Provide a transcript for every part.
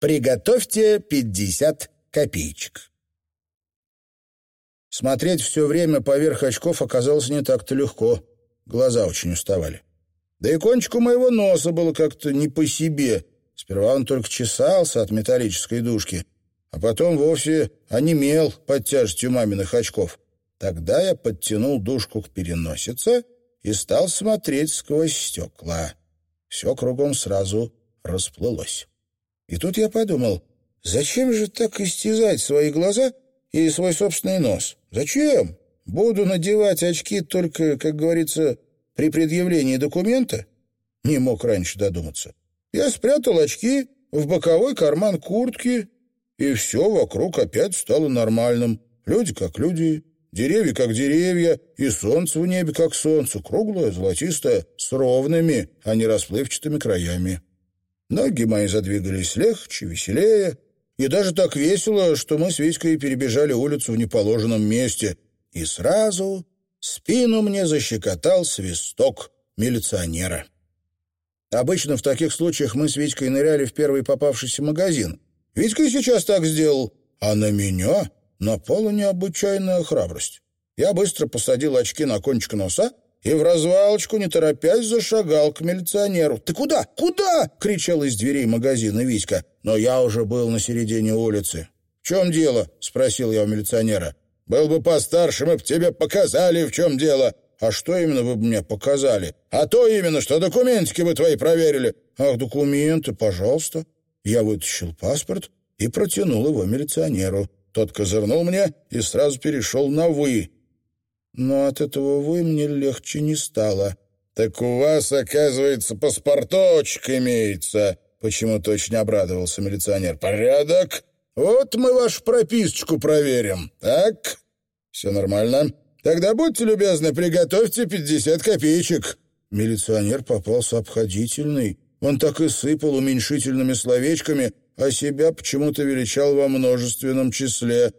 Приготовьте 50 копеечек. Смотреть все время поверх очков оказалось не так-то легко. Глаза очень уставали. Да и кончику моего носа было как-то не по себе. Сперва он только чесался от металлической дужки, а потом вовсе онемел под тяжестью маминых очков. Тогда я подтянул дужку к переносице и стал смотреть сквозь стекла. Все кругом сразу расплылось. И тут я подумал, зачем же так истязать свои глаза и свой собственный нос? Зачем? Буду надевать очки только, как говорится, при предъявлении документа? Не мог раньше додуматься. Я спрятал очки в боковой карман куртки, и все вокруг опять стало нормальным. Люди как люди, деревья как деревья, и солнце в небе как солнце, круглое, золотистое, с ровными, а не расплывчатыми краями. Ноги мои задвигались легче, веселее, и даже так весело, что мы с Витькой перебежали улицу в неположенном месте, и сразу спину мне защекотал свисток милиционера. Обычно в таких случаях мы с Витькой ныряли в первый попавшийся магазин. Витька и сейчас так сделал, а на меня напала необычайная храбрость. Я быстро посадил очки на кончик носа и в развалочку, не торопясь, зашагал к милиционеру. «Ты куда? Куда?» — кричал из дверей магазина Витька. Но я уже был на середине улицы. «В чем дело?» — спросил я у милиционера. «Был бы постарше, мы бы тебе показали, в чем дело». «А что именно вы бы мне показали?» «А то именно, что документики вы твои проверили». «Ах, документы, пожалуйста». Я вытащил паспорт и протянул его милиционеру. Тот козырнул мне и сразу перешел на «вы». Но от этого «вы» мне легче не стало. «Так у вас, оказывается, паспорточек имеется», — почему-то очень обрадовался милиционер. «Порядок? Вот мы вашу прописочку проверим. Так? Все нормально? Тогда будьте любезны, приготовьте пятьдесят копеечек». Милиционер попался обходительный. Он так и сыпал уменьшительными словечками, а себя почему-то величал во множественном числе.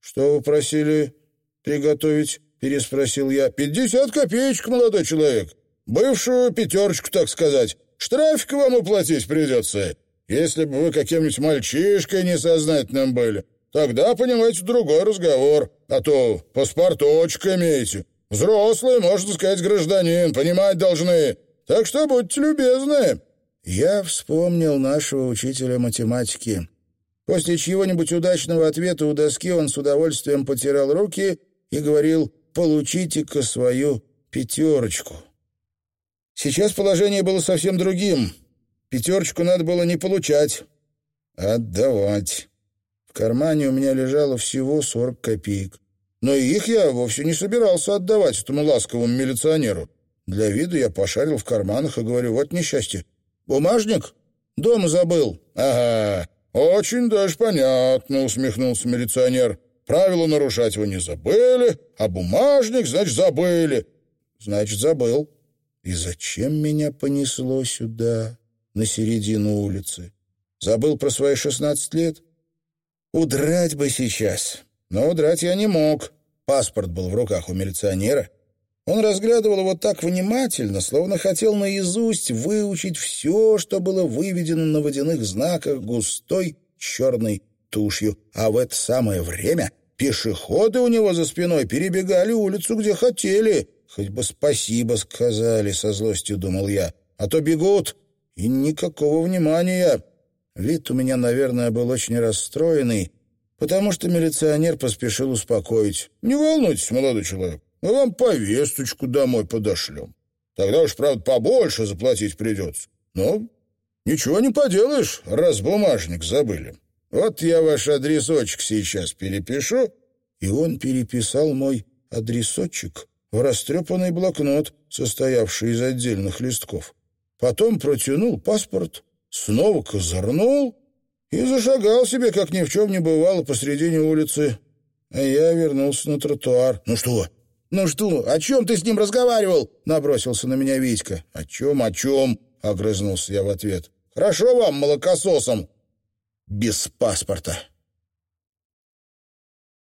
«Что вы просили приготовить?» — переспросил я. «Пятьдесят копеечек, молодой человек. Бывшую пятерочку, так сказать. Штрафик вам уплатить придется. Если бы вы каким-нибудь мальчишкой несознательным были, тогда, понимаете, другой разговор. А то паспорточек имеете. Взрослый, можно сказать, гражданин, понимать должны. Так что будьте любезны». Я вспомнил нашего учителя математики. После чьего-нибудь удачного ответа у доски он с удовольствием потирал руки и говорил «получите-ка свою пятерочку». Сейчас положение было совсем другим. Пятерочку надо было не получать, а отдавать. В кармане у меня лежало всего сорок копеек. Но их я вовсе не собирался отдавать этому ласковому милиционеру. Для виду я пошарил в карманах и говорю, вот несчастье, «Бумажник? Дома забыл». «Ага, очень даже понятно», — усмехнулся милиционер. «Правила нарушать вы не забыли, а бумажник, значит, забыли». «Значит, забыл». «И зачем меня понесло сюда, на середину улицы? Забыл про свои шестнадцать лет? Удрать бы сейчас. Но удрать я не мог. Паспорт был в руках у милиционера». Он разглядывал его так внимательно, словно хотел наизусть выучить все, что было выведено на водяных знаках густой черной тушью. А в это самое время пешеходы у него за спиной перебегали улицу, где хотели. Хоть бы спасибо сказали, со злостью думал я. А то бегут, и никакого внимания. Вид у меня, наверное, был очень расстроенный, потому что милиционер поспешил успокоить. «Не волнуйтесь, молодой человек, мы вам повесточку домой подошлем. Тогда уж, правда, побольше заплатить придется. Но ничего не поделаешь, раз бумажник забыли. Вот я ваш адресочек сейчас перепишу». И он переписал мой адресочек в растрепанный блокнот, состоявший из отдельных листков. Потом протянул паспорт, снова козырнул и зашагал себе, как ни в чем не бывало, посредине улицы. А я вернулся на тротуар. «Ну что, «Ну что, о чем ты с ним разговаривал?» — набросился на меня Витька. «О чем, о чем?» — огрызнулся я в ответ. «Хорошо вам, молокососом!» «Без паспорта!»